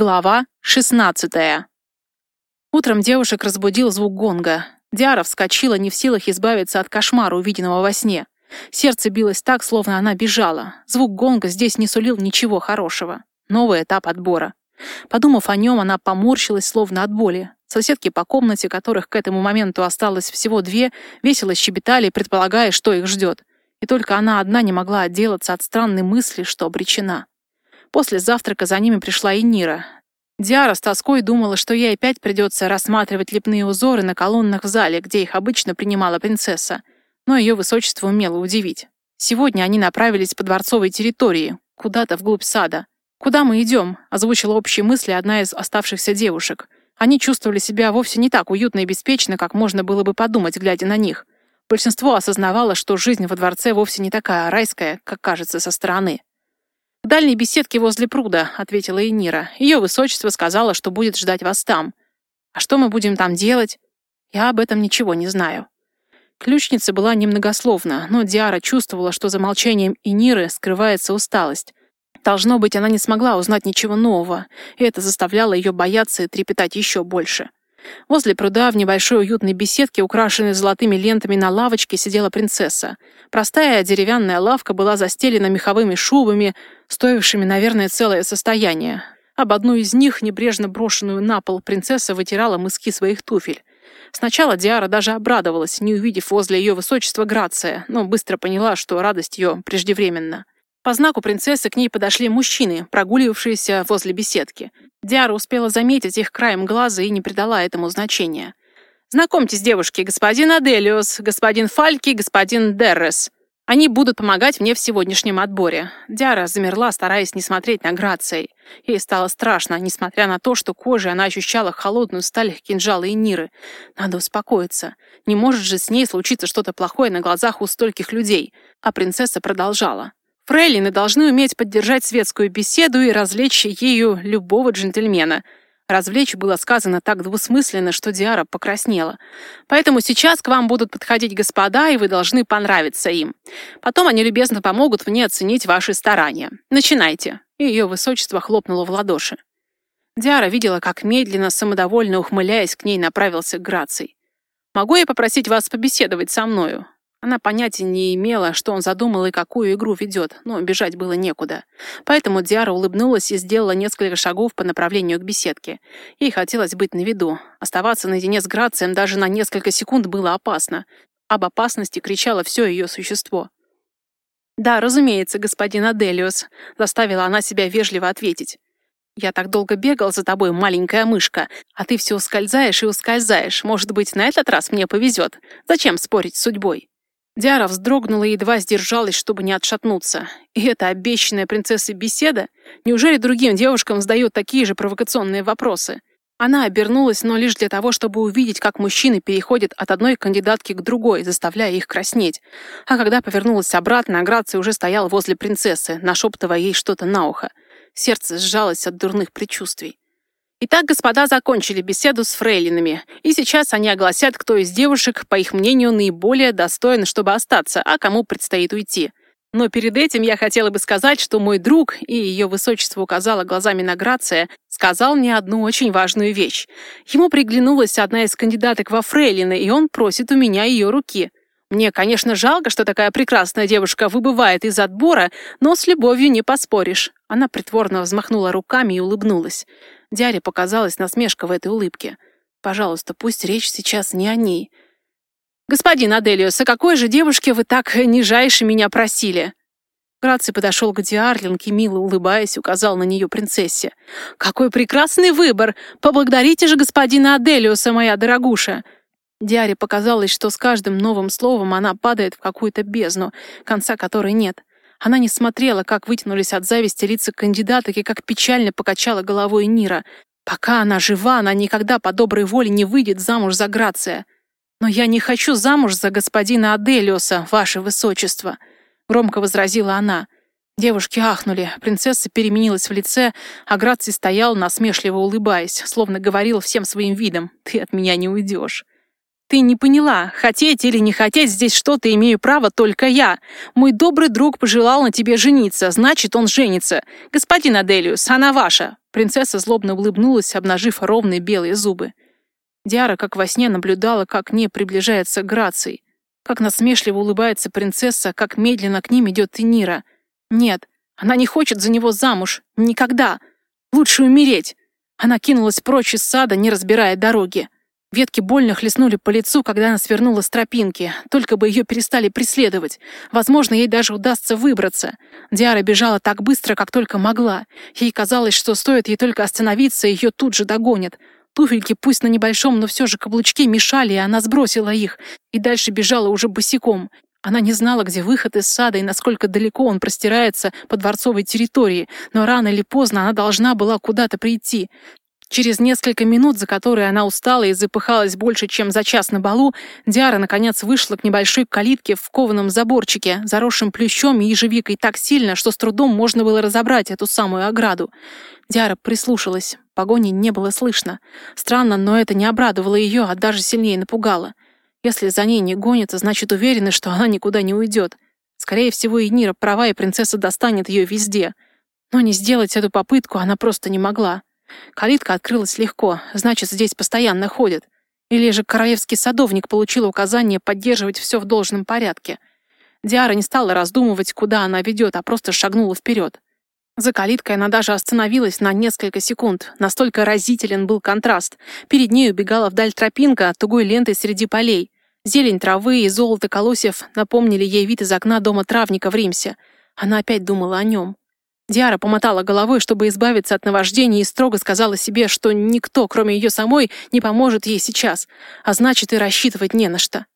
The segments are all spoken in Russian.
Глава 16 Утром девушек разбудил звук гонга. Диара вскочила, не в силах избавиться от кошмара, увиденного во сне. Сердце билось так, словно она бежала. Звук гонга здесь не сулил ничего хорошего. Новый этап отбора. Подумав о нем, она поморщилась, словно от боли. Соседки по комнате, которых к этому моменту осталось всего две, весело щебетали, предполагая, что их ждет. И только она одна не могла отделаться от странной мысли, что обречена. После завтрака за ними пришла и Нира. Диара с тоской думала, что ей опять придется рассматривать лепные узоры на колоннах в зале, где их обычно принимала принцесса. Но ее высочество умело удивить. Сегодня они направились по дворцовой территории, куда-то вглубь сада. «Куда мы идем?» — озвучила общие мысли одна из оставшихся девушек. Они чувствовали себя вовсе не так уютно и беспечно, как можно было бы подумать, глядя на них. Большинство осознавало, что жизнь во дворце вовсе не такая райская, как кажется со стороны. «В дальней беседке возле пруда», — ответила Энира. «Ее высочество сказала, что будет ждать вас там». «А что мы будем там делать?» «Я об этом ничего не знаю». Ключница была немногословна, но Диара чувствовала, что за молчанием Эниры скрывается усталость. Должно быть, она не смогла узнать ничего нового, и это заставляло ее бояться и трепетать еще больше. Возле пруда в небольшой уютной беседке, украшенной золотыми лентами на лавочке, сидела принцесса. Простая деревянная лавка была застелена меховыми шубами, стоившими, наверное, целое состояние. Об одну из них, небрежно брошенную на пол, принцесса вытирала мыски своих туфель. Сначала Диара даже обрадовалась, не увидев возле ее высочества Грация, но быстро поняла, что радость ее преждевременна. По знаку принцессы к ней подошли мужчины, прогуливавшиеся возле беседки. Диара успела заметить их краем глаза и не придала этому значения. «Знакомьтесь, девушки, господин Аделиус, господин Фальки, господин Деррес. Они будут помогать мне в сегодняшнем отборе». Диара замерла, стараясь не смотреть на Грацией. Ей стало страшно, несмотря на то, что кожей она ощущала холодную сталь кинжала и ниры. Надо успокоиться. Не может же с ней случиться что-то плохое на глазах у стольких людей. А принцесса продолжала. Фрейлины должны уметь поддержать светскую беседу и развлечь ею любого джентльмена. Развлечь было сказано так двусмысленно, что Диара покраснела. Поэтому сейчас к вам будут подходить господа, и вы должны понравиться им. Потом они любезно помогут мне оценить ваши старания. Начинайте. Ее высочество хлопнуло в ладоши. Диара видела, как медленно, самодовольно ухмыляясь, к ней направился Граций. «Могу я попросить вас побеседовать со мною? Она понятия не имела, что он задумал и какую игру ведет, но бежать было некуда. Поэтому Диара улыбнулась и сделала несколько шагов по направлению к беседке. Ей хотелось быть на виду. Оставаться наедине с Грацием даже на несколько секунд было опасно. Об опасности кричало все ее существо. «Да, разумеется, господин Аделиус», — заставила она себя вежливо ответить. «Я так долго бегал за тобой, маленькая мышка, а ты все ускользаешь и ускользаешь. Может быть, на этот раз мне повезет. Зачем спорить с судьбой?» Диара вздрогнула и едва сдержалась, чтобы не отшатнуться. И эта обещанная принцессой беседа? Неужели другим девушкам задают такие же провокационные вопросы? Она обернулась, но лишь для того, чтобы увидеть, как мужчины переходят от одной кандидатки к другой, заставляя их краснеть. А когда повернулась обратно, Грация уже стоял возле принцессы, нашептывая ей что-то на ухо. Сердце сжалось от дурных предчувствий. Итак, господа закончили беседу с фрейлинами, и сейчас они огласят, кто из девушек, по их мнению, наиболее достоин, чтобы остаться, а кому предстоит уйти. Но перед этим я хотела бы сказать, что мой друг, и ее высочество указала глазами на Грация, сказал мне одну очень важную вещь. Ему приглянулась одна из кандидаток во фрейлины, и он просит у меня ее руки. Мне, конечно, жалко, что такая прекрасная девушка выбывает из отбора, но с любовью не поспоришь. Она притворно взмахнула руками и улыбнулась. Диаре показалась насмешка в этой улыбке. «Пожалуйста, пусть речь сейчас не о ней». «Господин Аделиус, о какой же девушке вы так нижайше меня просили?» Граций подошел к Диарлинг мило улыбаясь, указал на нее принцессе. «Какой прекрасный выбор! Поблагодарите же господина Аделиуса, моя дорогуша!» Диаре показалось, что с каждым новым словом она падает в какую-то бездну, конца которой нет. Она не смотрела, как вытянулись от зависти лица кандидаток и как печально покачала головой Нира. Пока она жива, она никогда по доброй воле не выйдет замуж за Грация. «Но я не хочу замуж за господина Аделиоса, ваше высочество», — громко возразила она. Девушки ахнули, принцесса переменилась в лице, а Граций стоял, насмешливо улыбаясь, словно говорил всем своим видом «ты от меня не уйдешь». Ты не поняла, хотеть или не хотеть, здесь что-то имею право только я. Мой добрый друг пожелал на тебе жениться, значит, он женится. Господин Аделиус, она ваша. Принцесса злобно улыбнулась, обнажив ровные белые зубы. Диара, как во сне, наблюдала, как к ней приближается Граций. Как насмешливо улыбается принцесса, как медленно к ним идет Энира. Нет, она не хочет за него замуж. Никогда. Лучше умереть. Она кинулась прочь из сада, не разбирая дороги. Ветки больно хлестнули по лицу, когда она свернула с тропинки. Только бы ее перестали преследовать. Возможно, ей даже удастся выбраться. Диара бежала так быстро, как только могла. Ей казалось, что стоит ей только остановиться, ее тут же догонят. Туфельки, пусть на небольшом, но все же каблучки мешали, и она сбросила их. И дальше бежала уже босиком. Она не знала, где выход из сада и насколько далеко он простирается по дворцовой территории, но рано или поздно она должна была куда-то прийти. Через несколько минут, за которые она устала и запыхалась больше, чем за час на балу, Диара, наконец, вышла к небольшой калитке в кованом заборчике, заросшим плющом и ежевикой так сильно, что с трудом можно было разобрать эту самую ограду. Диара прислушалась. Погони не было слышно. Странно, но это не обрадовало ее, а даже сильнее напугало. Если за ней не гонятся, значит, уверены, что она никуда не уйдет. Скорее всего, и Нира права, и принцесса достанет ее везде. Но не сделать эту попытку она просто не могла. Калитка открылась легко, значит, здесь постоянно ходят. Или же королевский садовник получил указание поддерживать все в должном порядке. Диара не стала раздумывать, куда она ведет, а просто шагнула вперед. За калиткой она даже остановилась на несколько секунд. Настолько разителен был контраст. Перед ней убегала вдаль тропинка, тугой лентой среди полей. Зелень травы и золото колосьев напомнили ей вид из окна дома травника в Римсе. Она опять думала о нем. Диара помотала головой, чтобы избавиться от наваждения, и строго сказала себе, что никто, кроме ее самой, не поможет ей сейчас, а значит и рассчитывать не на что.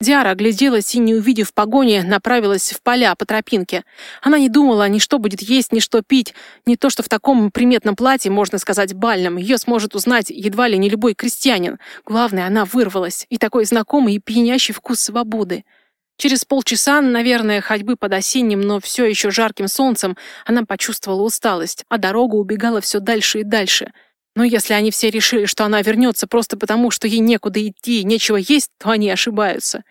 Диара огляделась и, не увидев погони, направилась в поля по тропинке. Она не думала ни что будет есть, ни что пить, ни то, что в таком приметном платье, можно сказать, бальном, ее сможет узнать едва ли не любой крестьянин. Главное, она вырвалась, и такой знакомый и пьянящий вкус свободы. Через полчаса, наверное, ходьбы под осенним, но все еще жарким солнцем, она почувствовала усталость, а дорога убегала все дальше и дальше. Но если они все решили, что она вернется просто потому, что ей некуда идти и нечего есть, то они ошибаются.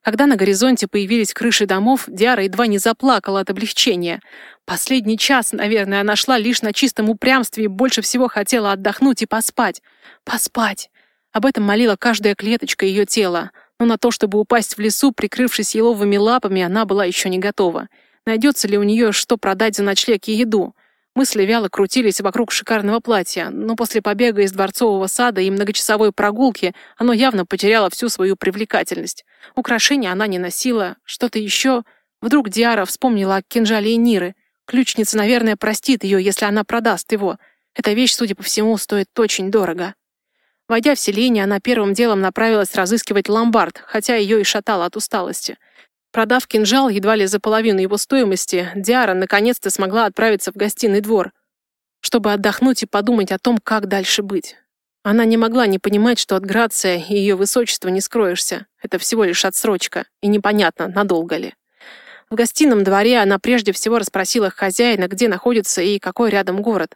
Когда на горизонте появились крыши домов, Диара едва не заплакала от облегчения. Последний час, наверное, она шла лишь на чистом упрямстве и больше всего хотела отдохнуть и поспать. Поспать. Об этом молила каждая клеточка ее тела но на то, чтобы упасть в лесу, прикрывшись еловыми лапами, она была еще не готова. Найдется ли у нее что продать за ночлег и еду? Мысли вяло крутились вокруг шикарного платья, но после побега из дворцового сада и многочасовой прогулки оно явно потеряло всю свою привлекательность. Украшения она не носила, что-то еще. Вдруг Диара вспомнила о кинжале Ниры. Ключница, наверное, простит ее, если она продаст его. Эта вещь, судя по всему, стоит очень дорого. Войдя в селение, она первым делом направилась разыскивать ломбард, хотя ее и шатало от усталости. Продав кинжал едва ли за половину его стоимости, Диара наконец-то смогла отправиться в гостиный двор, чтобы отдохнуть и подумать о том, как дальше быть. Она не могла не понимать, что от Грация и ее высочества не скроешься. Это всего лишь отсрочка, и непонятно, надолго ли. В гостином дворе она прежде всего расспросила хозяина, где находится и какой рядом город,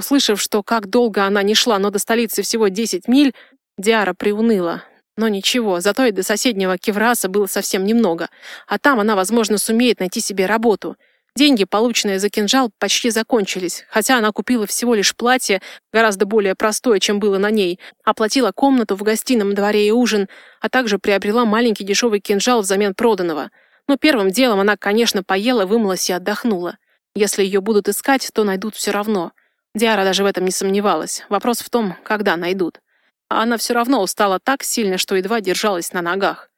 Услышав, что как долго она не шла, но до столицы всего 10 миль, Диара приуныла. Но ничего, зато и до соседнего Кевраса было совсем немного. А там она, возможно, сумеет найти себе работу. Деньги, полученные за кинжал, почти закончились, хотя она купила всего лишь платье, гораздо более простое, чем было на ней, оплатила комнату в гостином дворе и ужин, а также приобрела маленький дешевый кинжал взамен проданного. Но первым делом она, конечно, поела, вымылась и отдохнула. Если ее будут искать, то найдут все равно. Диара даже в этом не сомневалась. Вопрос в том, когда найдут. А она все равно устала так сильно, что едва держалась на ногах.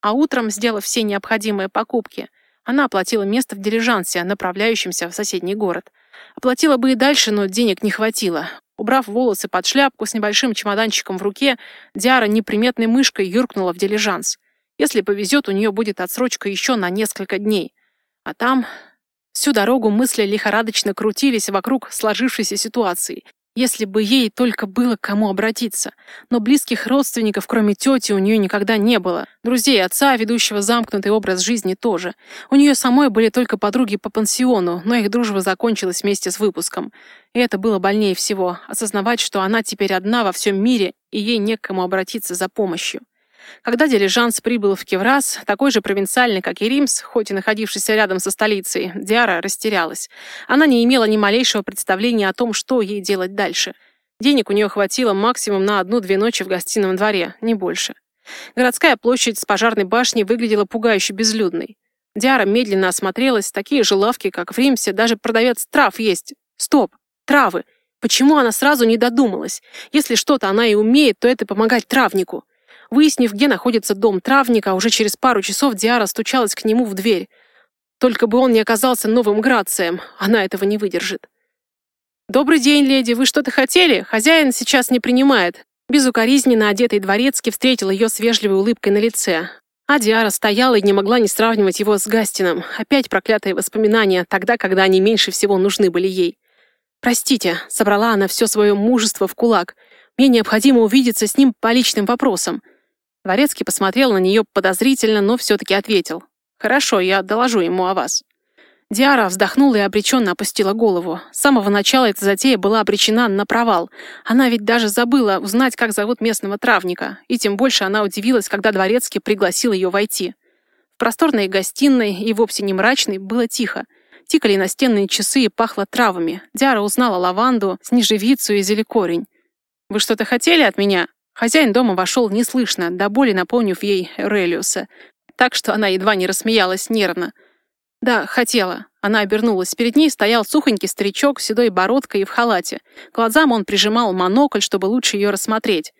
А утром, сделав все необходимые покупки, она оплатила место в дилижансе, направляющемся в соседний город. Оплатила бы и дальше, но денег не хватило. Убрав волосы под шляпку с небольшим чемоданчиком в руке, Диара неприметной мышкой юркнула в дилижанс. Если повезет, у нее будет отсрочка еще на несколько дней. А там Всю дорогу мысли лихорадочно крутились вокруг сложившейся ситуации. Если бы ей только было к кому обратиться. Но близких родственников, кроме тети, у нее никогда не было. Друзей отца, ведущего замкнутый образ жизни, тоже. У нее самой были только подруги по пансиону, но их дружба закончилась вместе с выпуском. И это было больнее всего — осознавать, что она теперь одна во всем мире, и ей не к кому обратиться за помощью. Когда дилижанс прибыл в Кеврас, такой же провинциальный, как и Римс, хоть и находившийся рядом со столицей, Диара растерялась. Она не имела ни малейшего представления о том, что ей делать дальше. Денег у нее хватило максимум на одну-две ночи в гостином дворе, не больше. Городская площадь с пожарной башней выглядела пугающе безлюдной. Диара медленно осмотрелась, такие же лавки, как в Римсе, даже продавец трав есть. Стоп, травы. Почему она сразу не додумалась? Если что-то она и умеет, то это помогать травнику. Выяснив, где находится дом травника, уже через пару часов Диара стучалась к нему в дверь. Только бы он не оказался новым Грацием, она этого не выдержит. «Добрый день, леди, вы что-то хотели? Хозяин сейчас не принимает». Безукоризненно одетый дворецкий встретил ее с вежливой улыбкой на лице. А Диара стояла и не могла не сравнивать его с Гастином. Опять проклятые воспоминания, тогда, когда они меньше всего нужны были ей. «Простите», — собрала она все свое мужество в кулак. «Мне необходимо увидеться с ним по личным вопросам». Дворецкий посмотрел на нее подозрительно, но все-таки ответил. «Хорошо, я доложу ему о вас». Диара вздохнула и обреченно опустила голову. С самого начала эта затея была обречена на провал. Она ведь даже забыла узнать, как зовут местного травника. И тем больше она удивилась, когда Дворецкий пригласил ее войти. В просторной гостиной и вовсе не мрачной было тихо. Тикали настенные часы и пахло травами. Диара узнала лаванду, снежевицу и зелекорень. «Вы что-то хотели от меня?» Хозяин дома вошел неслышно, до боли напомнив ей Релиуса, так что она едва не рассмеялась нервно. «Да, хотела». Она обернулась. Перед ней стоял сухонький старичок с седой бородкой и в халате. К глазам он прижимал монокль, чтобы лучше ее рассмотреть.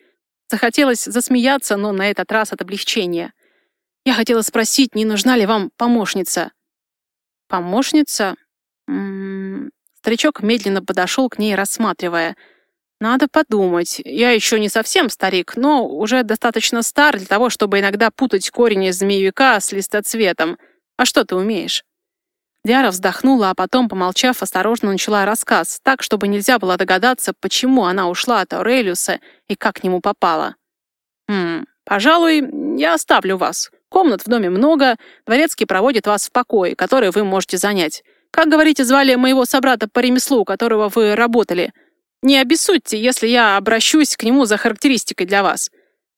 Захотелось засмеяться, но на этот раз от облегчения. «Я хотела спросить, не нужна ли вам помощница?» «Помощница?» М -м -м. Старичок медленно подошел к ней, рассматривая — надо подумать. Я еще не совсем старик, но уже достаточно стар для того, чтобы иногда путать корень из змеевика с листоцветом. А что ты умеешь? Диара вздохнула, а потом, помолчав, осторожно начала рассказ, так, чтобы нельзя было догадаться, почему она ушла от Аурелиуса и как к нему попала. «Хм, пожалуй, я оставлю вас. Комнат в доме много, дворецкий проводит вас в покое, который вы можете занять. Как, говорите, звали моего собрата по ремеслу, которого вы работали?» Не обессудьте, если я обращусь к нему за характеристикой для вас».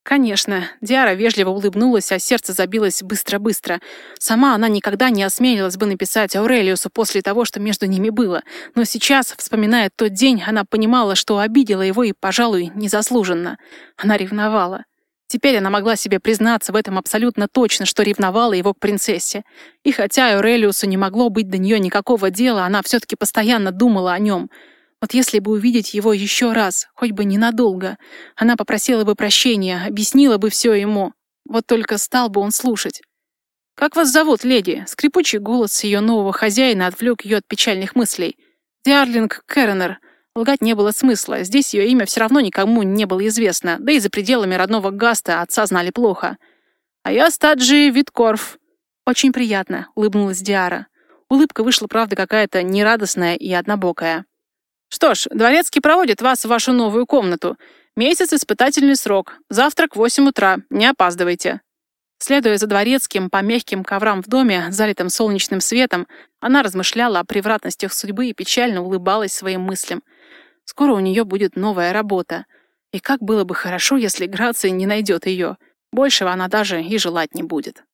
Конечно, Диара вежливо улыбнулась, а сердце забилось быстро-быстро. Сама она никогда не осмелилась бы написать Аурелиусу после того, что между ними было. Но сейчас, вспоминая тот день, она понимала, что обидела его и, пожалуй, незаслуженно. Она ревновала. Теперь она могла себе признаться в этом абсолютно точно, что ревновала его к принцессе. И хотя Аурелиусу не могло быть до нее никакого дела, она все-таки постоянно думала о нем — вот если бы увидеть его еще раз, хоть бы ненадолго, она попросила бы прощения, объяснила бы все ему. Вот только стал бы он слушать. «Как вас зовут, леди?» Скрипучий голос ее нового хозяина отвлек ее от печальных мыслей. «Диарлинг Керренер». Лгать не было смысла. Здесь ее имя все равно никому не было известно, да и за пределами родного Гаста отца знали плохо. «А я Стаджи Виткорф». «Очень приятно», — улыбнулась Диара. Улыбка вышла, правда, какая-то нерадостная и однобокая. Что ж, дворецкий проводит вас в вашу новую комнату. Месяц испытательный срок. Завтрак в 8 утра. Не опаздывайте. Следуя за дворецким по мягким коврам в доме, залитым солнечным светом, она размышляла о превратностях судьбы и печально улыбалась своим мыслям. Скоро у нее будет новая работа. И как было бы хорошо, если Грация не найдет ее. Большего она даже и желать не будет.